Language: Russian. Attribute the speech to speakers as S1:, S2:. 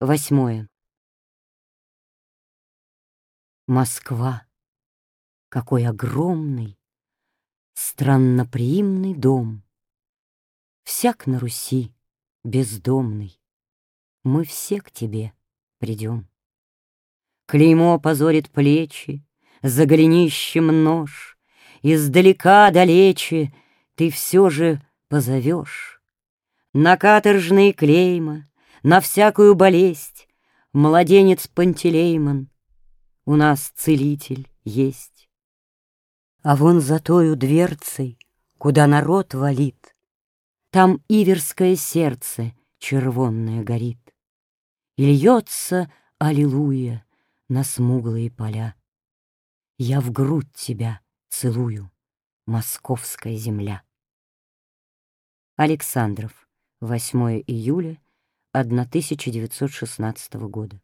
S1: Восьмое. Москва, какой огромный, Странноприимный дом. Всяк на Руси бездомный, Мы все к тебе придем. Клеймо позорит плечи, За голенищем нож, Издалека далече Ты все же позовешь. На каторжные клейма, На всякую болезнь Младенец Пантелеймон, У нас целитель есть. А вон за тою дверцей, Куда народ валит, Там иверское сердце червонное горит. И льется аллилуйя На смуглые поля. Я в грудь тебя целую, Московская земля. Александров, 8 июля 1916 года.